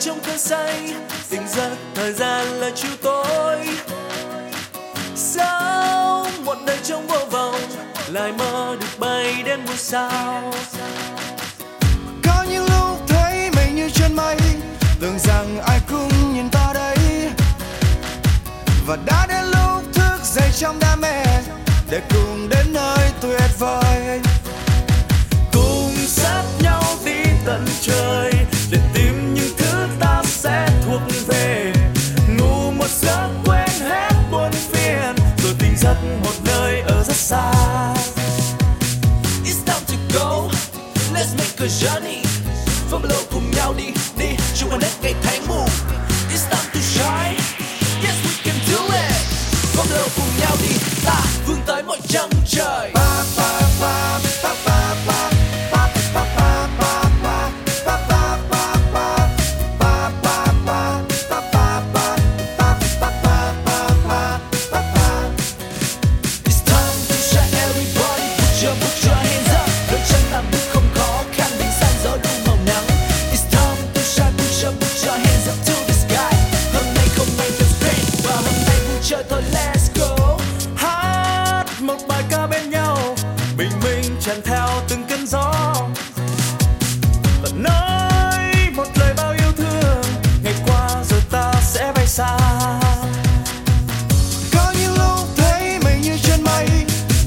trong cơn say. Tỉnh giấc, thời gian là chiều tối. Sao một đời trong vô vọng, lại mơ được bay đến muôn sao? Có những lúc thấy mình như trên mây, tưởng rằng ai cũng nhìn ta đây. Và đã đến lúc thức dậy trong đam mê, để cùng đến nơi tuyệt vời. Let's make a journey Phóng lâu cùng nhau đi đi. Chung quanh hết ngày tháng mù. It's time to shine. Yes, we can do it. Phóng lâu cùng nhau đi, ta vươn tới mọi chân trời. tràn theo từng cơn gió. Và nói một lời bao yêu thương, ngày qua rồi ta sẽ bay xa. Có những lúc thấy mình như trên mây,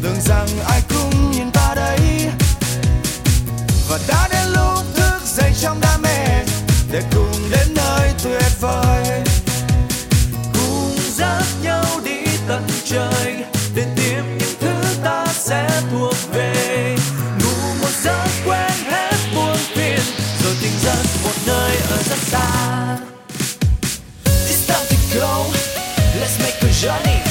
tưởng rằng ai cũng nhìn ta đấy và đã đến lúc thức dậy trong đam mê, để cùng đến nơi tuyệt vời. Cùng dắt nhau đi tận trời. Johnny